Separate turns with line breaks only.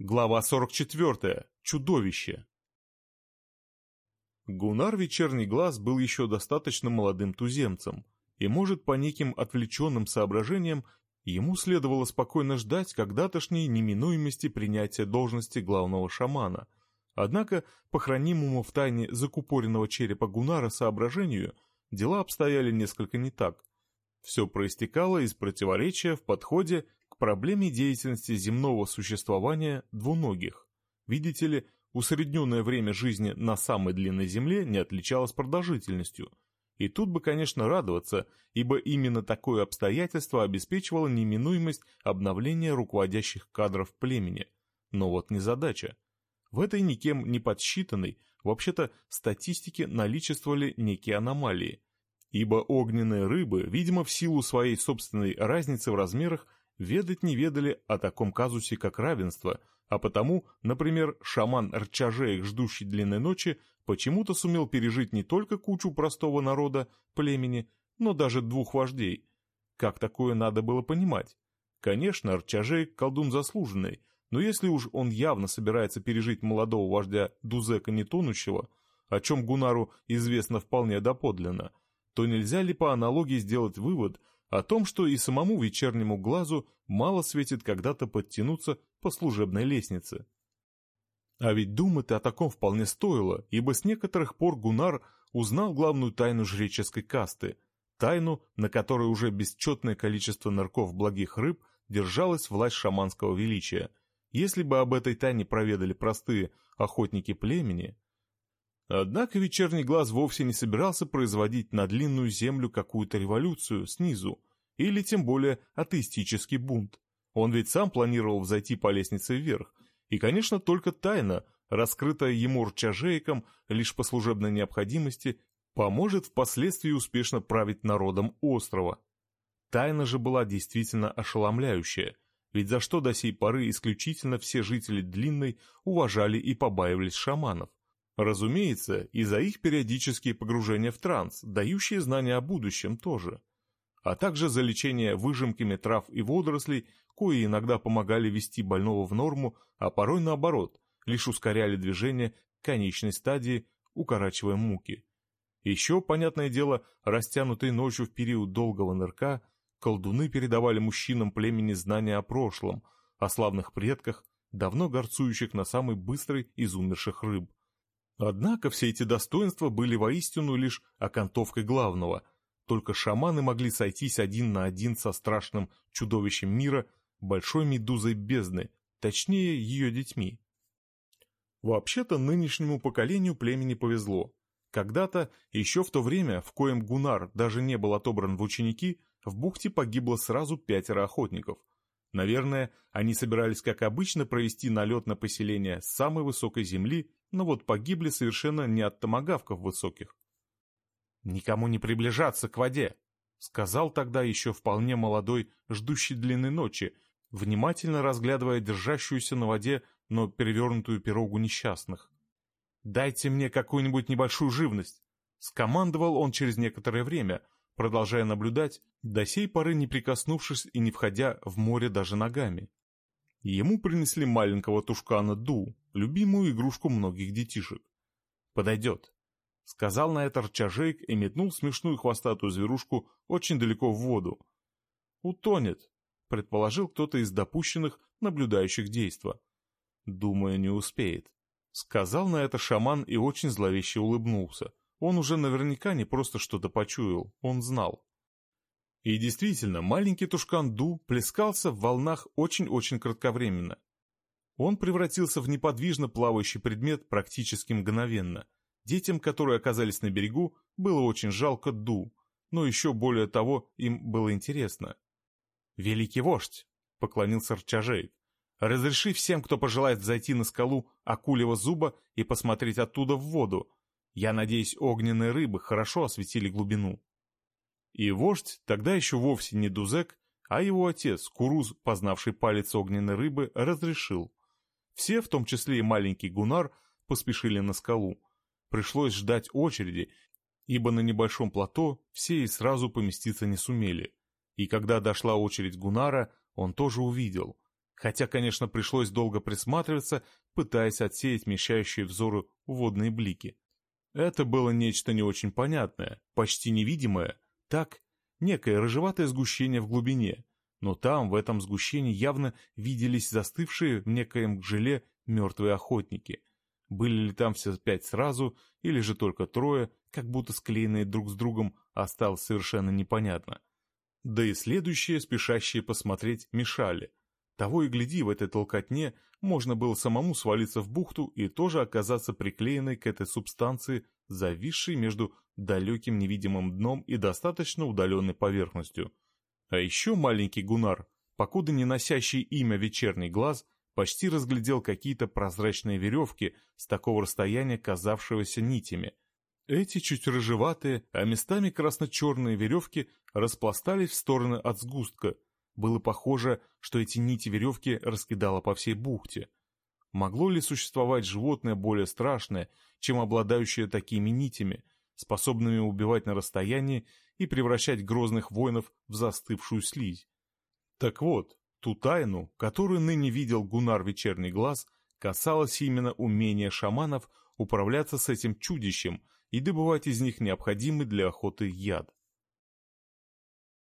Глава 44. Чудовище. Гунар Вечерний Глаз был еще достаточно молодым туземцем, и, может, по неким отвлеченным соображениям, ему следовало спокойно ждать когда-тошней неминуемости принятия должности главного шамана. Однако, по хранимому в тайне закупоренного черепа Гунара соображению, дела обстояли несколько не так. Все проистекало из противоречия в подходе проблеме деятельности земного существования двуногих. Видите ли, усредненное время жизни на самой длинной Земле не отличалось продолжительностью. И тут бы, конечно, радоваться, ибо именно такое обстоятельство обеспечивало неминуемость обновления руководящих кадров племени. Но вот не задача. В этой никем не подсчитанной, вообще-то, статистике наличествовали некие аномалии. Ибо огненные рыбы, видимо, в силу своей собственной разницы в размерах, ведать не ведали о таком казусе, как равенство, а потому, например, шаман Рчажеек, ждущий длинной ночи, почему-то сумел пережить не только кучу простого народа, племени, но даже двух вождей. Как такое надо было понимать? Конечно, Рчажеек колдун заслуженный, но если уж он явно собирается пережить молодого вождя Дузека Нетонущего, о чем Гунару известно вполне доподлинно, то нельзя ли по аналогии сделать вывод – о том, что и самому вечернему глазу мало светит когда-то подтянуться по служебной лестнице. А ведь думать о таком вполне стоило, ибо с некоторых пор Гунар узнал главную тайну жреческой касты, тайну, на которой уже бесчетное количество нырков благих рыб держалась власть шаманского величия. Если бы об этой тайне проведали простые охотники племени, Однако вечерний глаз вовсе не собирался производить на длинную землю какую-то революцию снизу, или тем более атеистический бунт. Он ведь сам планировал взойти по лестнице вверх, и, конечно, только тайна, раскрытая ему рчажейком лишь по служебной необходимости, поможет впоследствии успешно править народом острова. Тайна же была действительно ошеломляющая, ведь за что до сей поры исключительно все жители Длинной уважали и побаивались шаманов. Разумеется, и за их периодические погружения в транс, дающие знания о будущем тоже. А также за лечение выжимками трав и водорослей, кои иногда помогали вести больного в норму, а порой наоборот, лишь ускоряли движение к конечной стадии, укорачивая муки. Еще, понятное дело, растянутой ночью в период долгого нырка, колдуны передавали мужчинам племени знания о прошлом, о славных предках, давно горцующих на самой быстрой из умерших рыб. Однако все эти достоинства были воистину лишь окантовкой главного, только шаманы могли сойтись один на один со страшным чудовищем мира, большой медузой бездны, точнее ее детьми. Вообще-то нынешнему поколению племени повезло. Когда-то, еще в то время, в коем Гунар даже не был отобран в ученики, в бухте погибло сразу пятеро охотников. Наверное, они собирались, как обычно, провести налет на поселение с самой высокой земли но вот погибли совершенно не от томогавков высоких. «Никому не приближаться к воде», — сказал тогда еще вполне молодой, ждущий длинной ночи, внимательно разглядывая держащуюся на воде, но перевернутую пирогу несчастных. «Дайте мне какую-нибудь небольшую живность», — скомандовал он через некоторое время, продолжая наблюдать, до сей поры не прикоснувшись и не входя в море даже ногами. Ему принесли маленького тушкана Ду, любимую игрушку многих детишек. «Подойдет», — сказал на это рчажейк и метнул смешную хвостатую зверушку очень далеко в воду. «Утонет», — предположил кто-то из допущенных, наблюдающих действа. «Думаю, не успеет», — сказал на это шаман и очень зловеще улыбнулся. Он уже наверняка не просто что-то почуял, он знал. И действительно, маленький тушкан Ду плескался в волнах очень-очень кратковременно. Он превратился в неподвижно плавающий предмет практически мгновенно. Детям, которые оказались на берегу, было очень жалко Ду, но еще более того им было интересно. «Великий вождь!» — поклонился Рчажей. «Разреши всем, кто пожелает зайти на скалу акулего зуба и посмотреть оттуда в воду. Я надеюсь, огненные рыбы хорошо осветили глубину». И вождь, тогда еще вовсе не Дузек, а его отец, Куруз, познавший палец огненной рыбы, разрешил. Все, в том числе и маленький Гунар, поспешили на скалу. Пришлось ждать очереди, ибо на небольшом плато все и сразу поместиться не сумели. И когда дошла очередь Гунара, он тоже увидел. хотя, конечно, пришлось долго присматриваться, пытаясь отсеять мешающие взору водные блики. Это было нечто не очень понятное, почти невидимое, так, некое рыжеватое сгущение в глубине, но там, в этом сгущении, явно виделись застывшие в некоем желе мертвые охотники. Были ли там все пять сразу, или же только трое, как будто склеенные друг с другом, осталось совершенно непонятно. Да и следующие, спешащие посмотреть, мешали. Того и гляди, в этой толкотне можно было самому свалиться в бухту и тоже оказаться приклеенной к этой субстанции, зависшей между далеким невидимым дном и достаточно удаленной поверхностью. А еще маленький Гунар, покуда не носящий имя «Вечерний глаз», почти разглядел какие-то прозрачные веревки с такого расстояния казавшегося нитями. Эти чуть рыжеватые, а местами красно-черные веревки распластались в стороны от сгустка. Было похоже, что эти нити веревки раскидало по всей бухте. Могло ли существовать животное более страшное, чем обладающее такими нитями, способными убивать на расстоянии и превращать грозных воинов в застывшую слизь? Так вот, Ту тайну, которую ныне видел Гунар Вечерний Глаз, касалась именно умения шаманов управляться с этим чудищем и добывать из них необходимый для охоты яд.